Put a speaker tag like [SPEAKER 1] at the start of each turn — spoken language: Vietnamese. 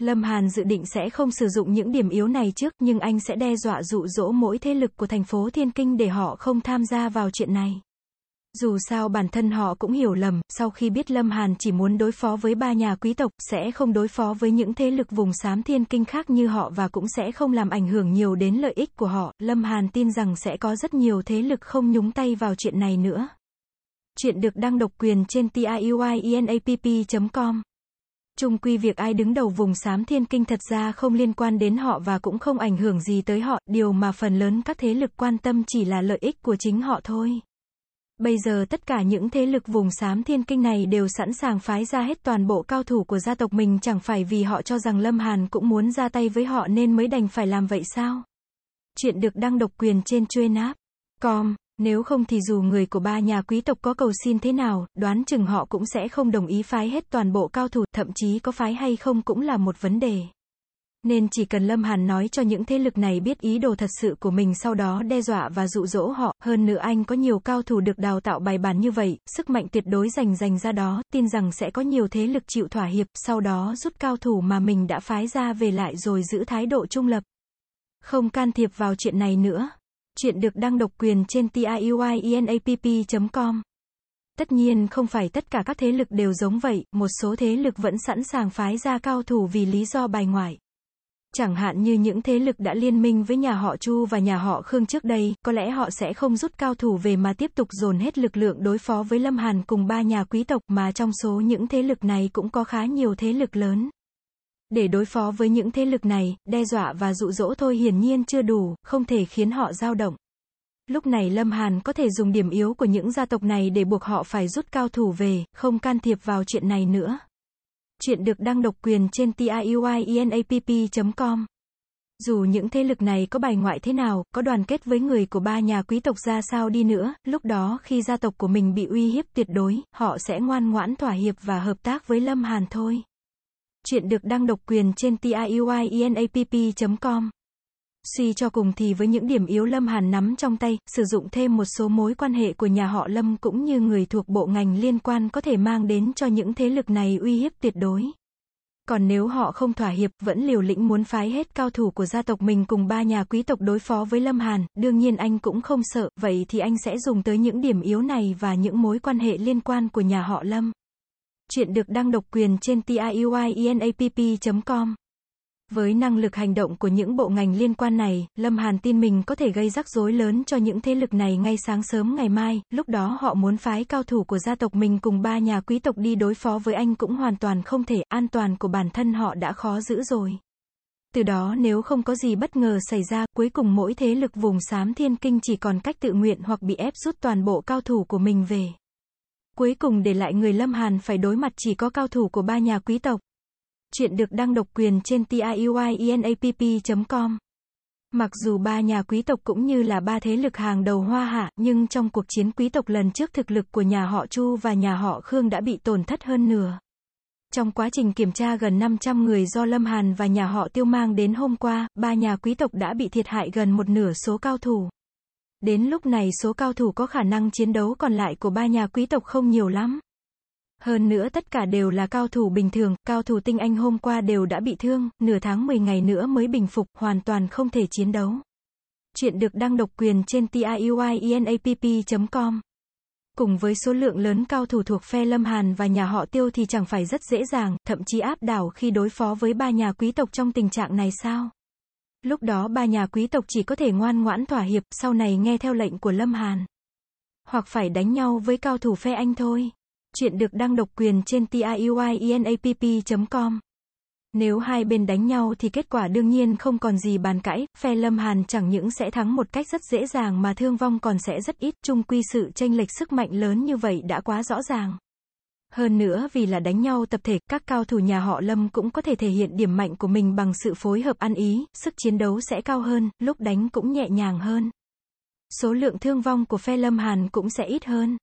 [SPEAKER 1] Lâm Hàn dự định sẽ không sử dụng những điểm yếu này trước, nhưng anh sẽ đe dọa dụ dỗ mỗi thế lực của thành phố Thiên Kinh để họ không tham gia vào chuyện này. Dù sao bản thân họ cũng hiểu lầm, sau khi biết Lâm Hàn chỉ muốn đối phó với ba nhà quý tộc, sẽ không đối phó với những thế lực vùng xám thiên kinh khác như họ và cũng sẽ không làm ảnh hưởng nhiều đến lợi ích của họ. Lâm Hàn tin rằng sẽ có rất nhiều thế lực không nhúng tay vào chuyện này nữa. Chuyện được đăng độc quyền trên tiuyinapp.com. Trung quy việc ai đứng đầu vùng xám thiên kinh thật ra không liên quan đến họ và cũng không ảnh hưởng gì tới họ, điều mà phần lớn các thế lực quan tâm chỉ là lợi ích của chính họ thôi. Bây giờ tất cả những thế lực vùng xám thiên kinh này đều sẵn sàng phái ra hết toàn bộ cao thủ của gia tộc mình chẳng phải vì họ cho rằng Lâm Hàn cũng muốn ra tay với họ nên mới đành phải làm vậy sao? Chuyện được đăng độc quyền trên chuyên áp. Com, nếu không thì dù người của ba nhà quý tộc có cầu xin thế nào, đoán chừng họ cũng sẽ không đồng ý phái hết toàn bộ cao thủ, thậm chí có phái hay không cũng là một vấn đề. Nên chỉ cần Lâm Hàn nói cho những thế lực này biết ý đồ thật sự của mình sau đó đe dọa và dụ dỗ họ, hơn nữa anh có nhiều cao thủ được đào tạo bài bản như vậy, sức mạnh tuyệt đối dành dành ra đó, tin rằng sẽ có nhiều thế lực chịu thỏa hiệp, sau đó rút cao thủ mà mình đã phái ra về lại rồi giữ thái độ trung lập. Không can thiệp vào chuyện này nữa. Chuyện được đăng độc quyền trên tiuyinapp.com. Tất nhiên không phải tất cả các thế lực đều giống vậy, một số thế lực vẫn sẵn sàng phái ra cao thủ vì lý do bài ngoại. Chẳng hạn như những thế lực đã liên minh với nhà họ Chu và nhà họ Khương trước đây, có lẽ họ sẽ không rút cao thủ về mà tiếp tục dồn hết lực lượng đối phó với Lâm Hàn cùng ba nhà quý tộc mà trong số những thế lực này cũng có khá nhiều thế lực lớn. Để đối phó với những thế lực này, đe dọa và dụ dỗ thôi hiển nhiên chưa đủ, không thể khiến họ dao động. Lúc này Lâm Hàn có thể dùng điểm yếu của những gia tộc này để buộc họ phải rút cao thủ về, không can thiệp vào chuyện này nữa. Chuyện được đăng độc quyền trên tiuyinapp.com. Dù những thế lực này có bài ngoại thế nào, có đoàn kết với người của ba nhà quý tộc ra sao đi nữa, lúc đó khi gia tộc của mình bị uy hiếp tuyệt đối, họ sẽ ngoan ngoãn thỏa hiệp và hợp tác với Lâm Hàn thôi. Chuyện được đăng độc quyền trên tiuyinapp.com. Suy cho cùng thì với những điểm yếu Lâm Hàn nắm trong tay, sử dụng thêm một số mối quan hệ của nhà họ Lâm cũng như người thuộc bộ ngành liên quan có thể mang đến cho những thế lực này uy hiếp tuyệt đối. Còn nếu họ không thỏa hiệp, vẫn liều lĩnh muốn phái hết cao thủ của gia tộc mình cùng ba nhà quý tộc đối phó với Lâm Hàn, đương nhiên anh cũng không sợ, vậy thì anh sẽ dùng tới những điểm yếu này và những mối quan hệ liên quan của nhà họ Lâm. Chuyện được đăng độc quyền trên tiuyinapp.com. Với năng lực hành động của những bộ ngành liên quan này, Lâm Hàn tin mình có thể gây rắc rối lớn cho những thế lực này ngay sáng sớm ngày mai, lúc đó họ muốn phái cao thủ của gia tộc mình cùng ba nhà quý tộc đi đối phó với anh cũng hoàn toàn không thể, an toàn của bản thân họ đã khó giữ rồi. Từ đó nếu không có gì bất ngờ xảy ra, cuối cùng mỗi thế lực vùng xám thiên kinh chỉ còn cách tự nguyện hoặc bị ép rút toàn bộ cao thủ của mình về. Cuối cùng để lại người Lâm Hàn phải đối mặt chỉ có cao thủ của ba nhà quý tộc. Chuyện được đăng độc quyền trên tiuyinapp.com. Mặc dù ba nhà quý tộc cũng như là ba thế lực hàng đầu hoa hạ, nhưng trong cuộc chiến quý tộc lần trước thực lực của nhà họ Chu và nhà họ Khương đã bị tổn thất hơn nửa. Trong quá trình kiểm tra gần 500 người do Lâm Hàn và nhà họ Tiêu mang đến hôm qua, ba nhà quý tộc đã bị thiệt hại gần một nửa số cao thủ. Đến lúc này số cao thủ có khả năng chiến đấu còn lại của ba nhà quý tộc không nhiều lắm. Hơn nữa tất cả đều là cao thủ bình thường, cao thủ tinh anh hôm qua đều đã bị thương, nửa tháng 10 ngày nữa mới bình phục, hoàn toàn không thể chiến đấu. Chuyện được đăng độc quyền trên tiuyinapp.com. Cùng với số lượng lớn cao thủ thuộc phe Lâm Hàn và nhà họ Tiêu thì chẳng phải rất dễ dàng, thậm chí áp đảo khi đối phó với ba nhà quý tộc trong tình trạng này sao? Lúc đó ba nhà quý tộc chỉ có thể ngoan ngoãn thỏa hiệp, sau này nghe theo lệnh của Lâm Hàn. Hoặc phải đánh nhau với cao thủ phe anh thôi. Chuyện được đăng độc quyền trên tiuyinapp.com. Nếu hai bên đánh nhau thì kết quả đương nhiên không còn gì bàn cãi, phe Lâm Hàn chẳng những sẽ thắng một cách rất dễ dàng mà thương vong còn sẽ rất ít, chung quy sự tranh lệch sức mạnh lớn như vậy đã quá rõ ràng. Hơn nữa vì là đánh nhau tập thể, các cao thủ nhà họ Lâm cũng có thể thể hiện điểm mạnh của mình bằng sự phối hợp ăn ý, sức chiến đấu sẽ cao hơn, lúc đánh cũng nhẹ nhàng hơn. Số lượng thương vong của phe Lâm Hàn cũng sẽ ít hơn.